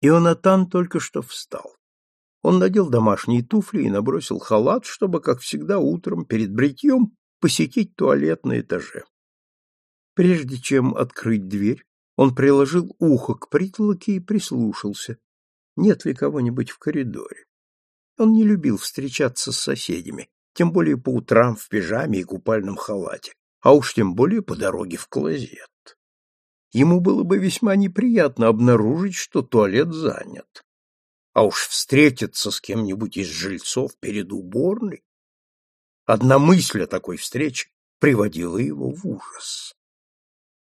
Ионатан только что встал. Он надел домашние туфли и набросил халат, чтобы, как всегда, утром перед бритьем посетить туалет на этаже. Прежде чем открыть дверь, он приложил ухо к притолоке и прислушался, нет ли кого-нибудь в коридоре. Он не любил встречаться с соседями, тем более по утрам в пижаме и купальном халате, а уж тем более по дороге в клозет ему было бы весьма неприятно обнаружить, что туалет занят. А уж встретиться с кем-нибудь из жильцов перед уборной... Одна мысль о такой встрече приводила его в ужас.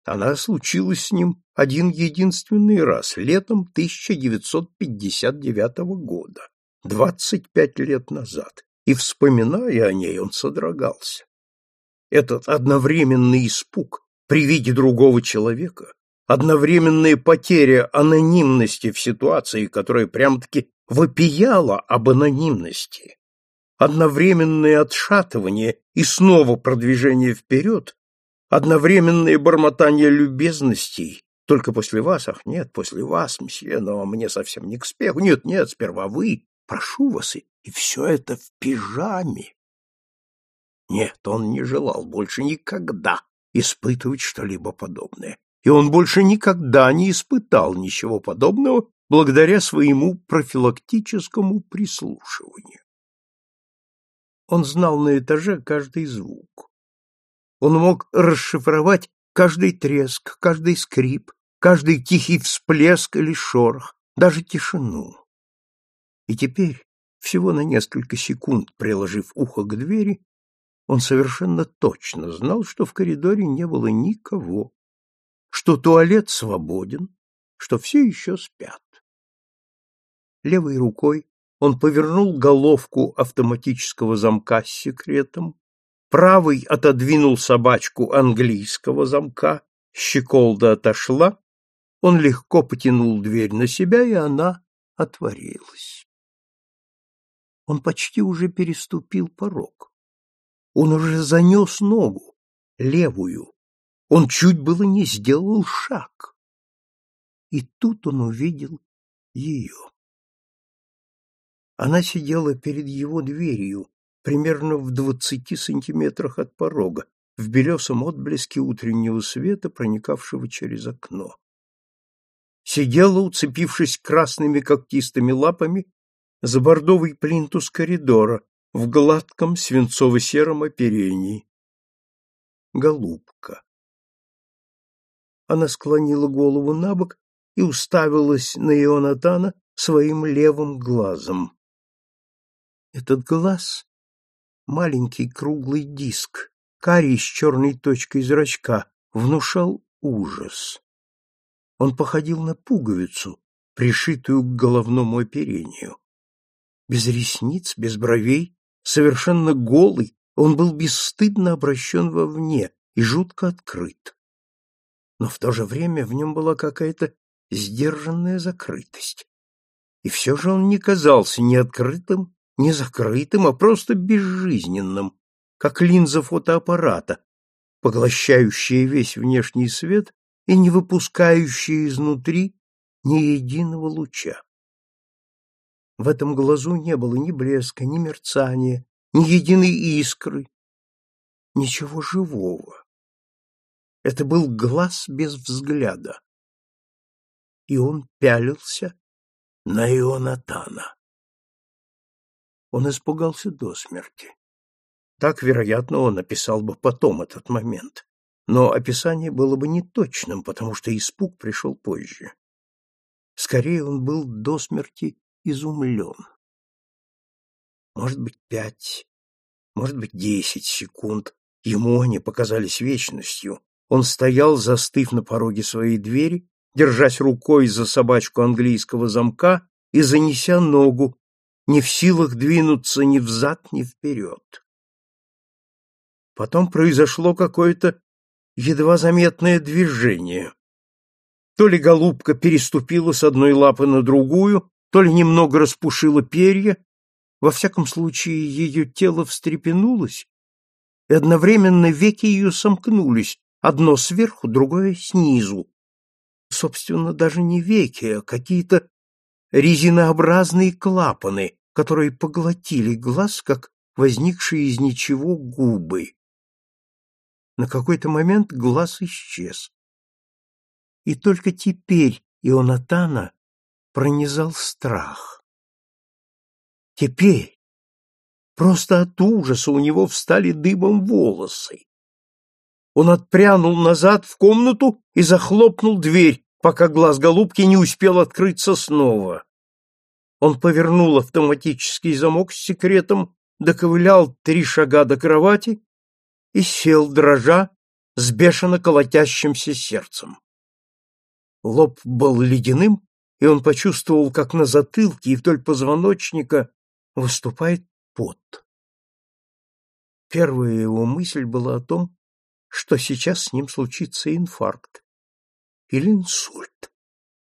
Она случилась с ним один единственный раз, летом 1959 года, 25 лет назад, и, вспоминая о ней, он содрогался. Этот одновременный испуг при виде другого человека одновременная потеря анонимности в ситуации, которая прям-таки вопияла об анонимности, одновременное отшатывание и снова продвижение вперед, одновременное бормотание любезностей, только после вас, ах, нет, после вас, мсье, но мне совсем не к спеху, нет, нет, сперва вы, прошу вас, и, и все это в пижаме. Нет, он не желал больше никогда испытывать что-либо подобное. И он больше никогда не испытал ничего подобного благодаря своему профилактическому прислушиванию. Он знал на этаже каждый звук. Он мог расшифровать каждый треск, каждый скрип, каждый тихий всплеск или шорох, даже тишину. И теперь, всего на несколько секунд приложив ухо к двери, он совершенно точно знал, что в коридоре не было никого, что туалет свободен, что все еще спят. Левой рукой он повернул головку автоматического замка с секретом, правый отодвинул собачку английского замка, щеколда отошла, он легко потянул дверь на себя, и она отворилась. Он почти уже переступил порог он уже занес ногу, левую. Он чуть было не сделал шаг. И тут он увидел ее. Она сидела перед его дверью, примерно в двадцати сантиметрах от порога, в белесом отблеске утреннего света, проникавшего через окно. Сидела, уцепившись красными когтистыми лапами, за бордовый плинтус коридора, в гладком свинцово-сером оперении. Голубка. Она склонила голову на бок и уставилась на Ионатана своим левым глазом. Этот глаз — маленький круглый диск, карий с черной точкой зрачка, внушал ужас. Он походил на пуговицу, пришитую к головному оперению. Без ресниц, без бровей, совершенно голый, он был бесстыдно обращен вовне и жутко открыт. Но в то же время в нем была какая-то сдержанная закрытость. И все же он не казался ни открытым, ни закрытым, а просто безжизненным, как линза фотоаппарата, поглощающая весь внешний свет и не выпускающая изнутри ни единого луча. В этом глазу не было ни блеска, ни мерцания, ни единой искры, ничего живого. Это был глаз без взгляда. И он пялился на Ионатана. Он испугался до смерти. Так, вероятно, он описал бы потом этот момент. Но описание было бы неточным, потому что испуг пришел позже. Скорее, он был до смерти изумлен. Может быть, пять, может быть, десять секунд. Ему они показались вечностью. Он стоял, застыв на пороге своей двери, держась рукой за собачку английского замка и занеся ногу, не в силах двинуться ни взад, ни вперед. Потом произошло какое-то едва заметное движение. То ли голубка переступила с одной лапы на другую, то ли немного распушила перья, во всяком случае ее тело встрепенулось, и одновременно веки ее сомкнулись, одно сверху, другое снизу. Собственно, даже не веки, а какие-то резинообразные клапаны, которые поглотили глаз, как возникшие из ничего губы. На какой-то момент глаз исчез. И только теперь Ионатана пронизал страх. Теперь просто от ужаса у него встали дыбом волосы. Он отпрянул назад в комнату и захлопнул дверь, пока глаз голубки не успел открыться снова. Он повернул автоматический замок с секретом, доковылял три шага до кровати и сел, дрожа, с бешено колотящимся сердцем. Лоб был ледяным, и он почувствовал, как на затылке и вдоль позвоночника выступает пот. Первая его мысль была о том, что сейчас с ним случится инфаркт или инсульт,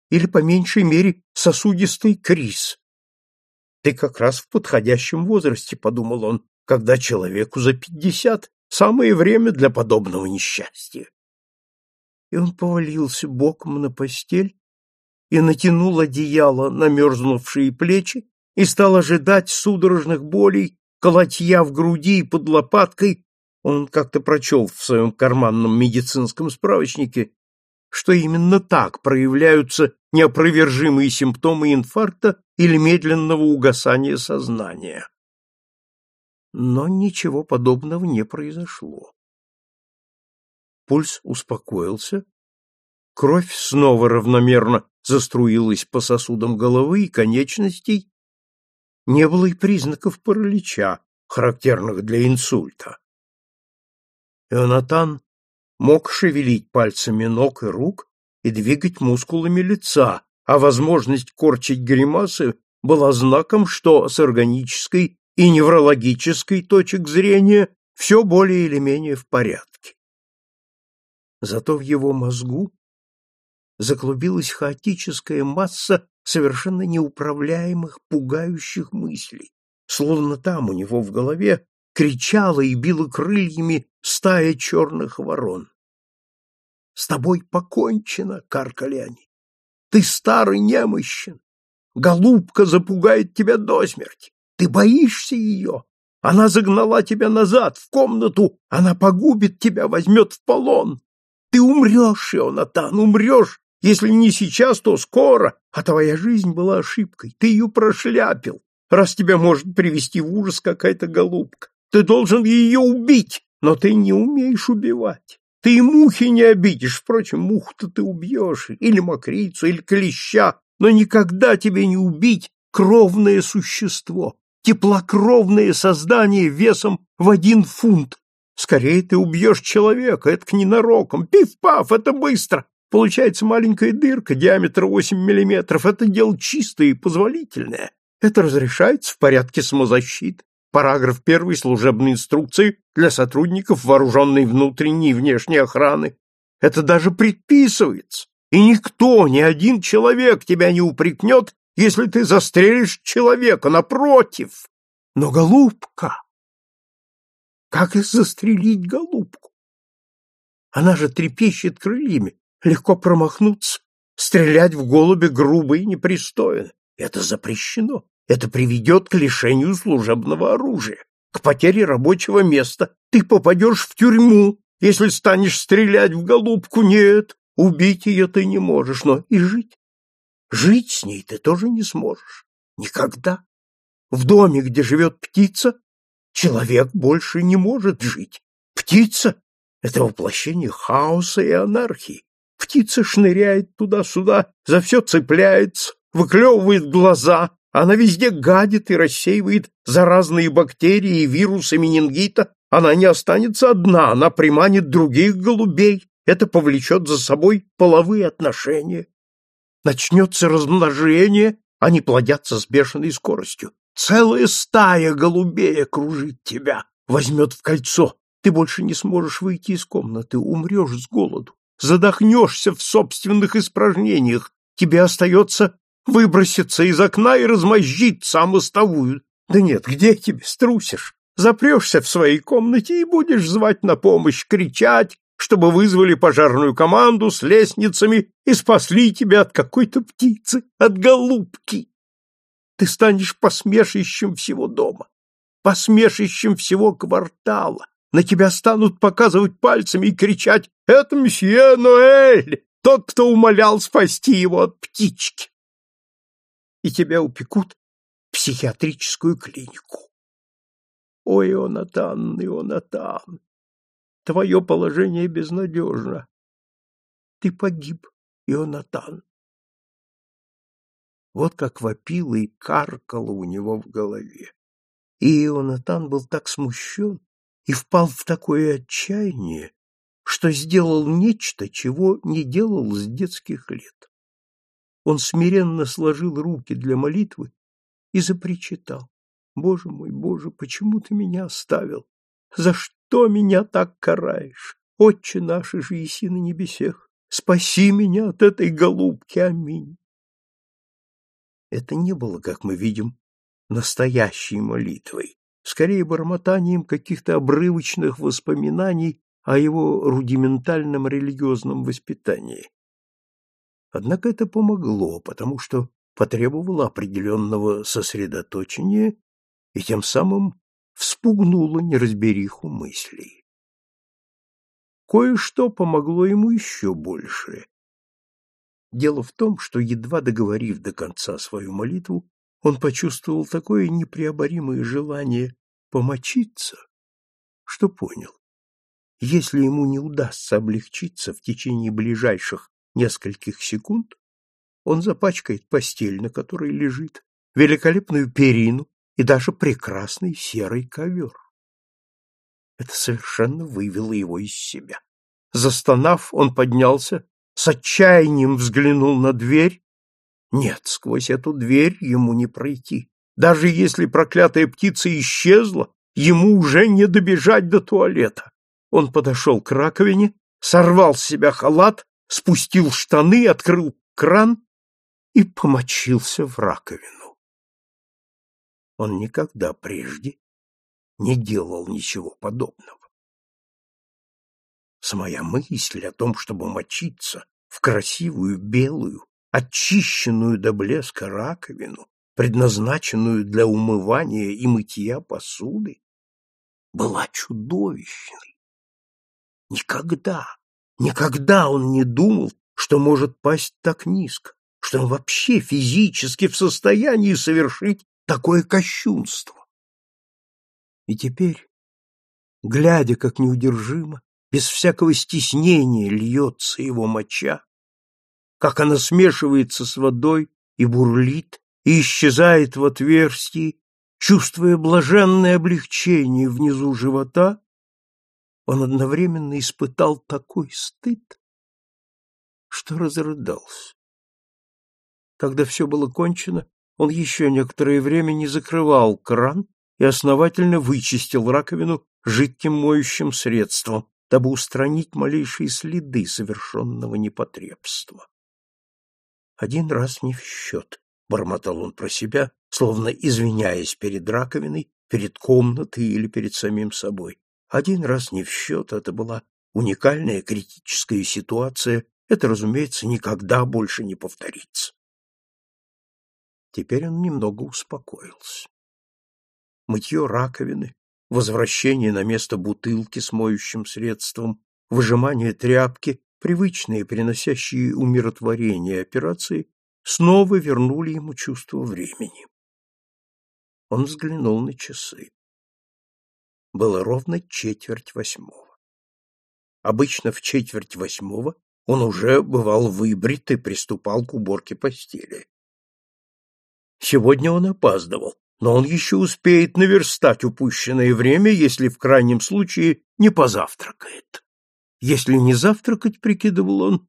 или, по меньшей мере, сосудистый криз. «Ты как раз в подходящем возрасте», — подумал он, — «когда человеку за пятьдесят самое время для подобного несчастья». И он повалился боком на постель, и натянул одеяло на мерзнувшие плечи и стал ожидать судорожных болей, колотья в груди и под лопаткой, он как-то прочел в своем карманном медицинском справочнике, что именно так проявляются неопровержимые симптомы инфаркта или медленного угасания сознания. Но ничего подобного не произошло. Пульс успокоился, кровь снова равномерно заструилась по сосудам головы и конечностей, не было и признаков паралича, характерных для инсульта. Ионатан мог шевелить пальцами ног и рук и двигать мускулами лица, а возможность корчить гримасы была знаком, что с органической и неврологической точек зрения все более или менее в порядке. Зато в его мозгу заклубилась хаотическая масса совершенно неуправляемых, пугающих мыслей, словно там у него в голове кричала и била крыльями стая черных ворон. «С тобой покончено!» — каркали они. «Ты старый немощен! Голубка запугает тебя до смерти! Ты боишься ее! Она загнала тебя назад, в комнату! Она погубит тебя, возьмет в полон! Ты умрешь, Ионатан, умрешь если не сейчас, то скоро. А твоя жизнь была ошибкой. Ты ее прошляпил. Раз тебя может привести в ужас какая-то голубка, ты должен ее убить, но ты не умеешь убивать. Ты и мухи не обидишь. Впрочем, муху-то ты убьешь, или мокрицу, или клеща, но никогда тебе не убить кровное существо, теплокровное создание весом в один фунт. Скорее ты убьешь человека, это к ненарокам. Пиф-паф, это быстро. Получается маленькая дырка диаметра 8 миллиметров. Это дело чистое и позволительное. Это разрешается в порядке самозащиты. Параграф 1 служебной инструкции для сотрудников вооруженной внутренней и внешней охраны. Это даже предписывается. И никто, ни один человек тебя не упрекнет, если ты застрелишь человека, напротив. Но голубка... Как их застрелить голубку? Она же трепещет крыльями, Легко промахнуться, стрелять в голубя грубо и непристойно. Это запрещено. Это приведет к лишению служебного оружия, к потере рабочего места. Ты попадешь в тюрьму, если станешь стрелять в голубку. Нет, убить ее ты не можешь, но и жить. Жить с ней ты тоже не сможешь. Никогда. В доме, где живет птица, человек больше не может жить. Птица — это воплощение хаоса и анархии. Птица шныряет туда-сюда, за все цепляется, выклевывает глаза. Она везде гадит и рассеивает заразные бактерии и вирусы менингита. Она не останется одна, она приманит других голубей. Это повлечет за собой половые отношения. Начнется размножение, они плодятся с бешеной скоростью. Целая стая голубей окружит тебя, возьмет в кольцо. Ты больше не сможешь выйти из комнаты, умрешь с голоду задохнешься в собственных испражнениях, тебе остается выброситься из окна и размозжить сам мостовую. Да нет, где тебе струсишь? Запрешься в своей комнате и будешь звать на помощь, кричать, чтобы вызвали пожарную команду с лестницами и спасли тебя от какой-то птицы, от голубки. Ты станешь посмешищем всего дома, посмешищем всего квартала, на тебя станут показывать пальцами и кричать «Это месье Ноэль, тот, кто умолял спасти его от птички!» И тебя упекут в психиатрическую клинику. Ой, Ионатан, Ионатан, твое положение безнадежно. Ты погиб, Ионатан. Вот как вопило и каркало у него в голове. И Ионатан был так смущен, и впал в такое отчаяние, что сделал нечто, чего не делал с детских лет. Он смиренно сложил руки для молитвы и запричитал. «Боже мой, Боже, почему ты меня оставил? За что меня так караешь? Отче наш, и еси на небесех, спаси меня от этой голубки, аминь!» Это не было, как мы видим, настоящей молитвой скорее бормотанием каких-то обрывочных воспоминаний о его рудиментальном религиозном воспитании. Однако это помогло, потому что потребовало определенного сосредоточения и тем самым вспугнуло неразбериху мыслей. Кое-что помогло ему еще больше. Дело в том, что, едва договорив до конца свою молитву, он почувствовал такое непреоборимое желание помочиться, что понял. Если ему не удастся облегчиться в течение ближайших нескольких секунд, он запачкает постель, на которой лежит, великолепную перину и даже прекрасный серый ковер. Это совершенно вывело его из себя. Застонав, он поднялся, с отчаянием взглянул на дверь нет, сквозь эту дверь ему не пройти. Даже если проклятая птица исчезла, ему уже не добежать до туалета. Он подошел к раковине, сорвал с себя халат, спустил штаны, открыл кран и помочился в раковину. Он никогда прежде не делал ничего подобного. Самая мысль о том, чтобы мочиться в красивую белую, очищенную до блеска раковину, предназначенную для умывания и мытья посуды, была чудовищной. Никогда, никогда он не думал, что может пасть так низко, что он вообще физически в состоянии совершить такое кощунство. И теперь, глядя, как неудержимо, без всякого стеснения льется его моча, как она смешивается с водой и бурлит, и исчезает в отверстии, чувствуя блаженное облегчение внизу живота, он одновременно испытал такой стыд, что разрыдался. Когда все было кончено, он еще некоторое время не закрывал кран и основательно вычистил раковину жидким моющим средством, дабы устранить малейшие следы совершенного непотребства. Один раз не в счет, — бормотал он про себя, словно извиняясь перед раковиной, перед комнатой или перед самим собой. Один раз не в счет, это была уникальная критическая ситуация, это, разумеется, никогда больше не повторится. Теперь он немного успокоился. Мытье раковины, возвращение на место бутылки с моющим средством, выжимание тряпки привычные, приносящие умиротворение операции, снова вернули ему чувство времени. Он взглянул на часы. Было ровно четверть восьмого. Обычно в четверть восьмого он уже бывал выбрит и приступал к уборке постели. Сегодня он опаздывал, но он еще успеет наверстать упущенное время, если в крайнем случае не позавтракает. Если не завтракать, прикидывал он,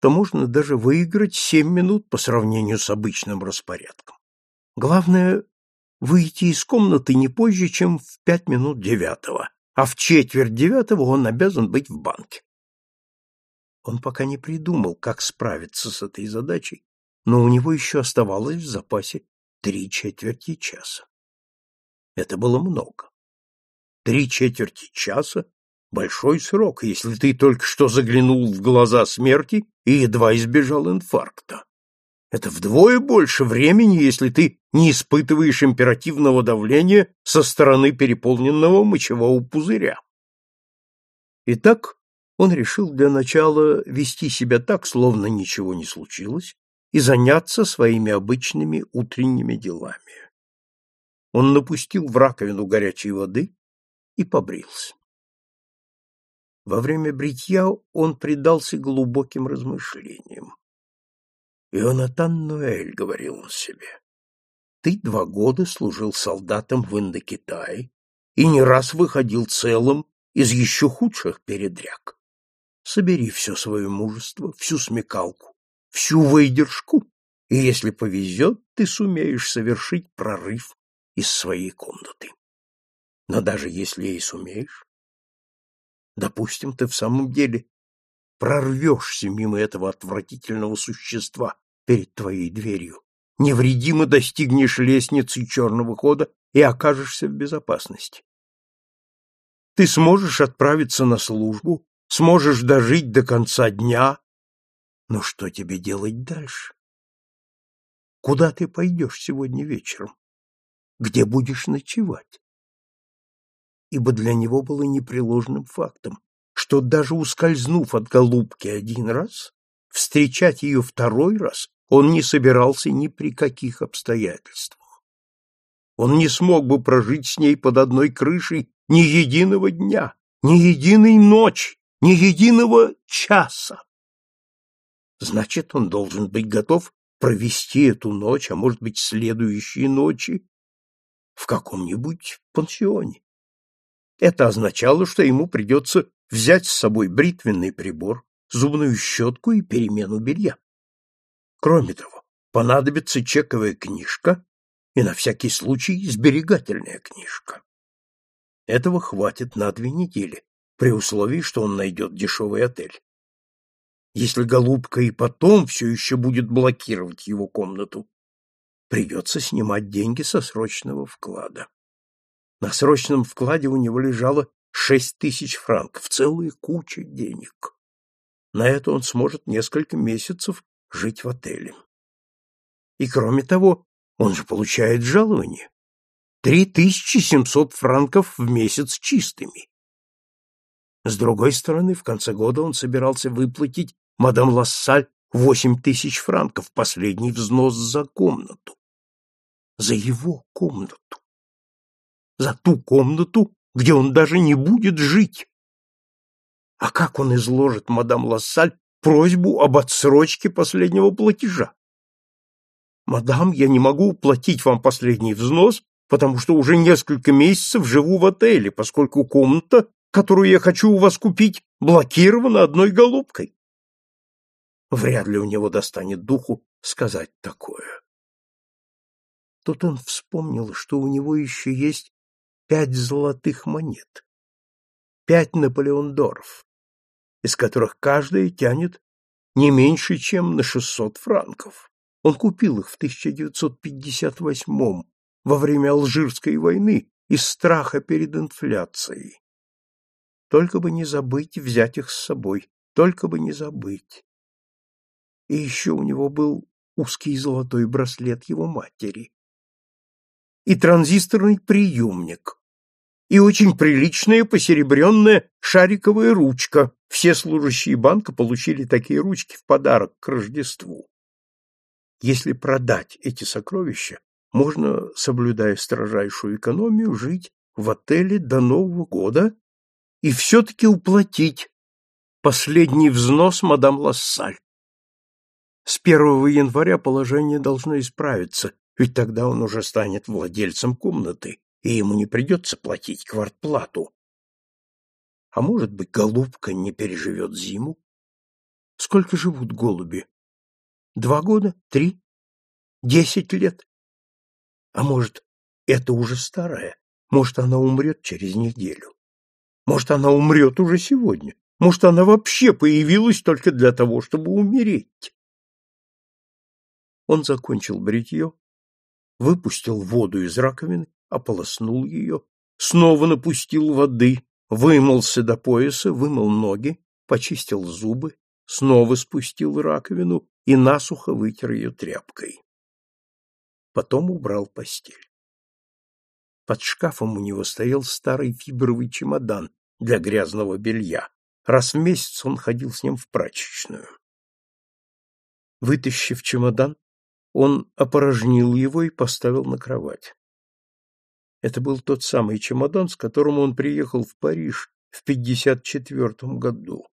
то можно даже выиграть семь минут по сравнению с обычным распорядком. Главное — выйти из комнаты не позже, чем в пять минут девятого, а в четверть девятого он обязан быть в банке. Он пока не придумал, как справиться с этой задачей, но у него еще оставалось в запасе три четверти часа. Это было много. Три четверти часа Большой срок, если ты только что заглянул в глаза смерти и едва избежал инфаркта. Это вдвое больше времени, если ты не испытываешь императивного давления со стороны переполненного мочевого пузыря. Итак, он решил для начала вести себя так, словно ничего не случилось, и заняться своими обычными утренними делами. Он напустил в раковину горячей воды и побрился. Во время бритья он предался глубоким размышлениям. «Ионатан Нуэль», — говорил он себе, — «ты два года служил солдатом в Индокитае и не раз выходил целым из еще худших передряг. Собери все свое мужество, всю смекалку, всю выдержку, и, если повезет, ты сумеешь совершить прорыв из своей комнаты. Но даже если и сумеешь, Допустим, ты в самом деле прорвешься мимо этого отвратительного существа перед твоей дверью, невредимо достигнешь лестницы черного хода и окажешься в безопасности. Ты сможешь отправиться на службу, сможешь дожить до конца дня, но что тебе делать дальше? Куда ты пойдешь сегодня вечером? Где будешь ночевать? ибо для него было непреложным фактом, что даже ускользнув от голубки один раз, встречать ее второй раз он не собирался ни при каких обстоятельствах. Он не смог бы прожить с ней под одной крышей ни единого дня, ни единой ночи, ни единого часа. Значит, он должен быть готов провести эту ночь, а может быть, следующие ночи в каком-нибудь пансионе. Это означало, что ему придется взять с собой бритвенный прибор, зубную щетку и перемену белья. Кроме того, понадобится чековая книжка и на всякий случай сберегательная книжка. Этого хватит на две недели, при условии, что он найдет дешевый отель. Если голубка и потом все еще будет блокировать его комнату, придется снимать деньги со срочного вклада. На срочном вкладе у него лежало шесть тысяч франков, целая куча денег. На это он сможет несколько месяцев жить в отеле. И кроме того, он же получает жалование. Три тысячи семьсот франков в месяц чистыми. С другой стороны, в конце года он собирался выплатить мадам Лассаль восемь тысяч франков, последний взнос за комнату. За его комнату за ту комнату, где он даже не будет жить. А как он изложит мадам Лассаль просьбу об отсрочке последнего платежа? «Мадам, я не могу уплатить вам последний взнос, потому что уже несколько месяцев живу в отеле, поскольку комната, которую я хочу у вас купить, блокирована одной голубкой». Вряд ли у него достанет духу сказать такое. Тут он вспомнил, что у него еще есть пять золотых монет, пять наполеондоров, из которых каждая тянет не меньше, чем на 600 франков. Он купил их в 1958 во время Алжирской войны из страха перед инфляцией. Только бы не забыть взять их с собой, только бы не забыть. И еще у него был узкий золотой браслет его матери и транзисторный приемник, и очень приличная посеребренная шариковая ручка. Все служащие банка получили такие ручки в подарок к Рождеству. Если продать эти сокровища, можно, соблюдая строжайшую экономию, жить в отеле до Нового года и все-таки уплатить последний взнос мадам Лассаль. С 1 января положение должно исправиться, ведь тогда он уже станет владельцем комнаты, и ему не придется платить квартплату. А может быть, голубка не переживет зиму? Сколько живут голуби? Два года? Три? Десять лет? А может, это уже старая? Может, она умрет через неделю? Может, она умрет уже сегодня? Может, она вообще появилась только для того, чтобы умереть? Он закончил бритье, выпустил воду из раковины ополоснул ее, снова напустил воды, вымылся до пояса, вымыл ноги, почистил зубы, снова спустил раковину и насухо вытер ее тряпкой. Потом убрал постель. Под шкафом у него стоял старый фибровый чемодан для грязного белья. Раз в месяц он ходил с ним в прачечную. Вытащив чемодан, он опорожнил его и поставил на кровать. Это был тот самый чемодан, с которым он приехал в Париж в 54 году.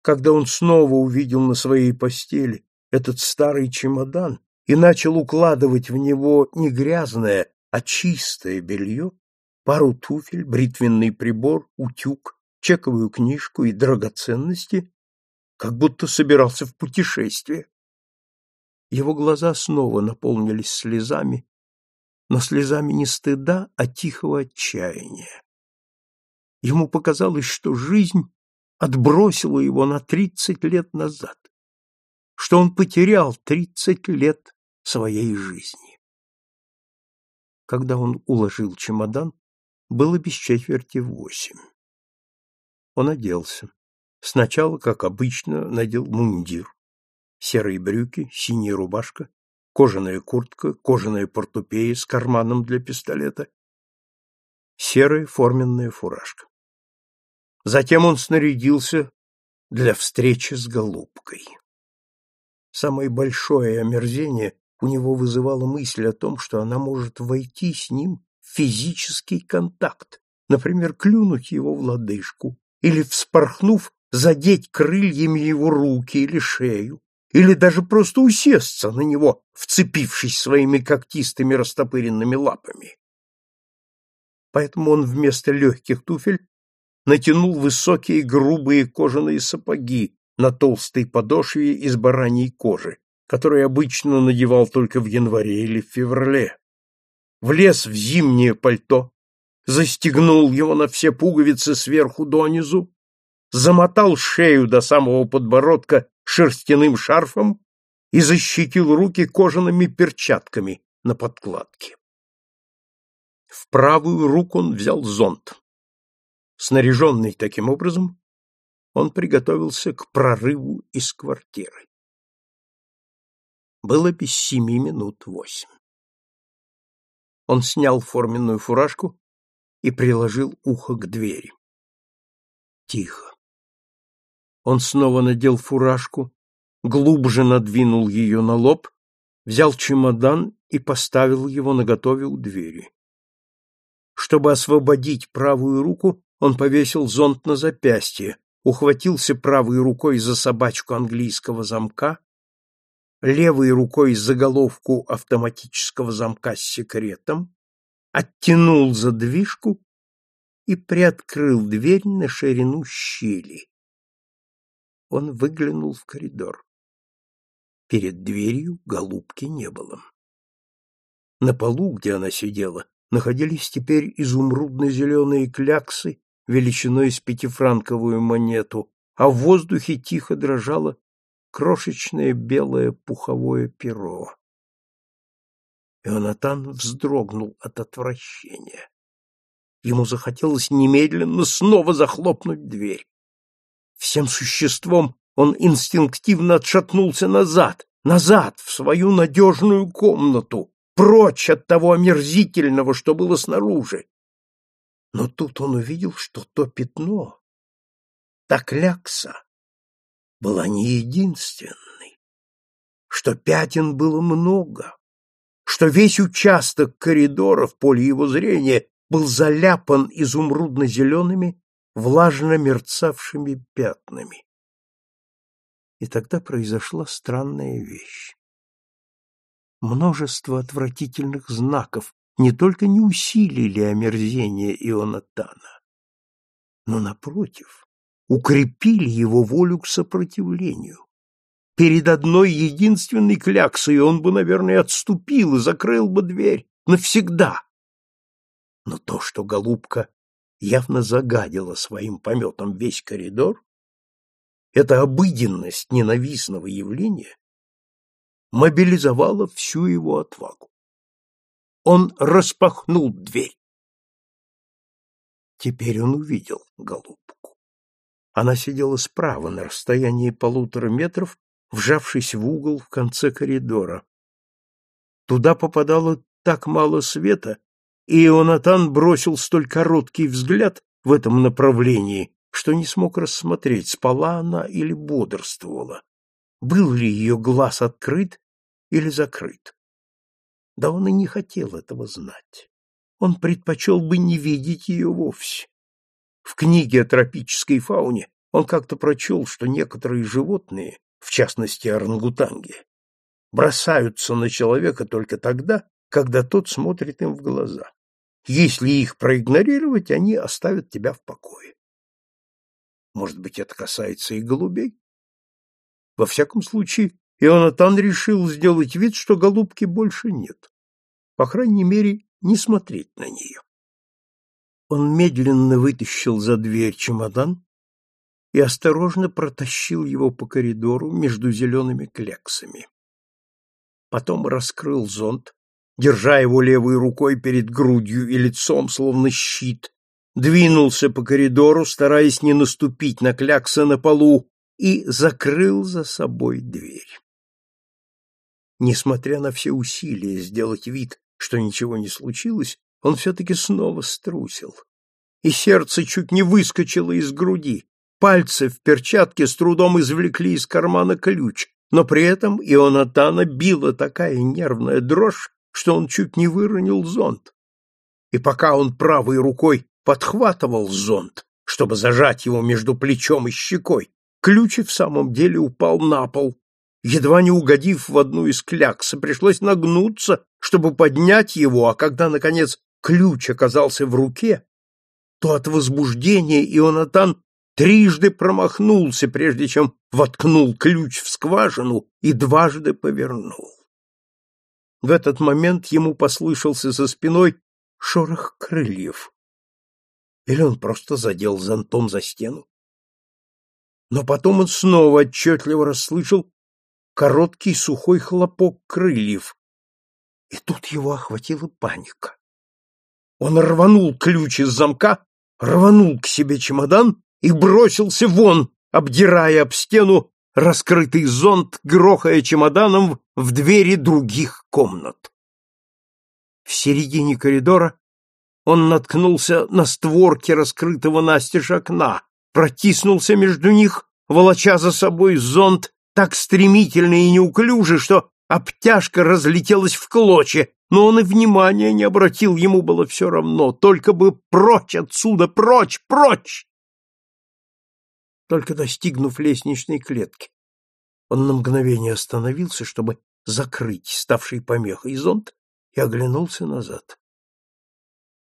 Когда он снова увидел на своей постели этот старый чемодан и начал укладывать в него не грязное, а чистое белье, пару туфель, бритвенный прибор, утюг, чековую книжку и драгоценности, как будто собирался в путешествие. Его глаза снова наполнились слезами, но слезами не стыда, а тихого отчаяния. Ему показалось, что жизнь отбросила его на тридцать лет назад, что он потерял тридцать лет своей жизни. Когда он уложил чемодан, было без четверти восемь. Он оделся. Сначала, как обычно, надел мундир. Серые брюки, синяя рубашка, кожаная куртка, кожаная портупея с карманом для пистолета, серая форменная фуражка. Затем он снарядился для встречи с голубкой. Самое большое омерзение у него вызывало мысль о том, что она может войти с ним в физический контакт, например, клюнуть его в лодыжку или, вспорхнув, задеть крыльями его руки или шею или даже просто усесться на него, вцепившись своими когтистыми растопыренными лапами. Поэтому он вместо легких туфель натянул высокие грубые кожаные сапоги на толстой подошве из бараньей кожи, которые обычно надевал только в январе или в феврале. Влез в зимнее пальто, застегнул его на все пуговицы сверху донизу, замотал шею до самого подбородка шерстяным шарфом и защитил руки кожаными перчатками на подкладке. В правую руку он взял зонт. Снаряженный таким образом, он приготовился к прорыву из квартиры. Было без семи минут восемь. Он снял форменную фуражку и приложил ухо к двери. Тихо. Он снова надел фуражку, глубже надвинул ее на лоб, взял чемодан и поставил его наготове у двери. Чтобы освободить правую руку, он повесил зонт на запястье, ухватился правой рукой за собачку английского замка, левой рукой за головку автоматического замка с секретом, оттянул задвижку и приоткрыл дверь на ширину щели он выглянул в коридор. Перед дверью голубки не было. На полу, где она сидела, находились теперь изумрудно-зеленые кляксы величиной с пятифранковую монету, а в воздухе тихо дрожало крошечное белое пуховое перо. Ионатан вздрогнул от отвращения. Ему захотелось немедленно снова захлопнуть дверь. Всем существом он инстинктивно отшатнулся назад, назад, в свою надежную комнату, прочь от того омерзительного, что было снаружи. Но тут он увидел, что то пятно, та клякса, была не единственной, что пятен было много, что весь участок коридора в поле его зрения был заляпан изумрудно-зелеными влажно мерцавшими пятнами. И тогда произошла странная вещь. Множество отвратительных знаков не только не усилили омерзение Ионатана, но, напротив, укрепили его волю к сопротивлению. Перед одной единственной кляксой он бы, наверное, отступил и закрыл бы дверь навсегда. Но то, что голубка явно загадила своим пометом весь коридор, эта обыденность ненавистного явления мобилизовала всю его отвагу. Он распахнул дверь. Теперь он увидел голубку. Она сидела справа на расстоянии полутора метров, вжавшись в угол в конце коридора. Туда попадало так мало света, и Ионатан бросил столь короткий взгляд в этом направлении, что не смог рассмотреть, спала она или бодрствовала, был ли ее глаз открыт или закрыт. Да он и не хотел этого знать. Он предпочел бы не видеть ее вовсе. В книге о тропической фауне он как-то прочел, что некоторые животные, в частности орангутанги, бросаются на человека только тогда, когда тот смотрит им в глаза. Если их проигнорировать, они оставят тебя в покое. Может быть, это касается и голубей? Во всяком случае, Ионатан решил сделать вид, что голубки больше нет. По крайней мере, не смотреть на нее. Он медленно вытащил за дверь чемодан и осторожно протащил его по коридору между зелеными кляксами. Потом раскрыл зонт, держа его левой рукой перед грудью и лицом, словно щит, двинулся по коридору, стараясь не наступить на кляксы на полу, и закрыл за собой дверь. Несмотря на все усилия сделать вид, что ничего не случилось, он все-таки снова струсил. И сердце чуть не выскочило из груди. Пальцы в перчатке с трудом извлекли из кармана ключ, но при этом Ионатана била такая нервная дрожь, что он чуть не выронил зонт. И пока он правой рукой подхватывал зонт, чтобы зажать его между плечом и щекой, ключи в самом деле упал на пол, едва не угодив в одну из клякс, и пришлось нагнуться, чтобы поднять его, а когда, наконец, ключ оказался в руке, то от возбуждения Ионатан трижды промахнулся, прежде чем воткнул ключ в скважину и дважды повернул. В этот момент ему послышался за спиной шорох крыльев. Или он просто задел зонтом за стену? Но потом он снова отчетливо расслышал короткий сухой хлопок крыльев, и тут его охватила паника. Он рванул ключ из замка, рванул к себе чемодан и бросился вон, обдирая об стену раскрытый зонт, грохая чемоданом в двери других комнат. В середине коридора он наткнулся на створки раскрытого настежь окна, протиснулся между них, волоча за собой зонт так стремительно и неуклюже, что обтяжка разлетелась в клочья, но он и внимания не обратил, ему было все равно, только бы прочь отсюда, прочь, прочь! только достигнув лестничной клетки. Он на мгновение остановился, чтобы закрыть ставший помехой зонт, и оглянулся назад.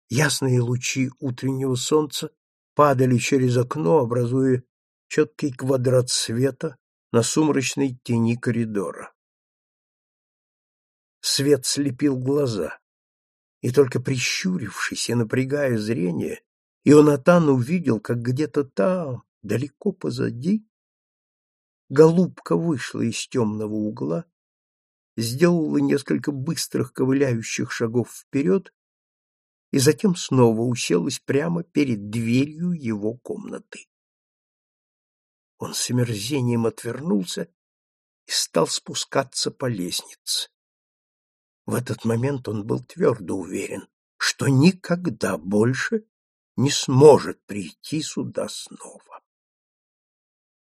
Ясные лучи утреннего солнца падали через окно, образуя четкий квадрат света на сумрачной тени коридора. Свет слепил глаза, и только прищурившись и напрягая зрение, Ионатан увидел, как где-то там, далеко позади, голубка вышла из темного угла, сделала несколько быстрых ковыляющих шагов вперед и затем снова уселась прямо перед дверью его комнаты. Он с омерзением отвернулся и стал спускаться по лестнице. В этот момент он был твердо уверен, что никогда больше не сможет прийти сюда снова.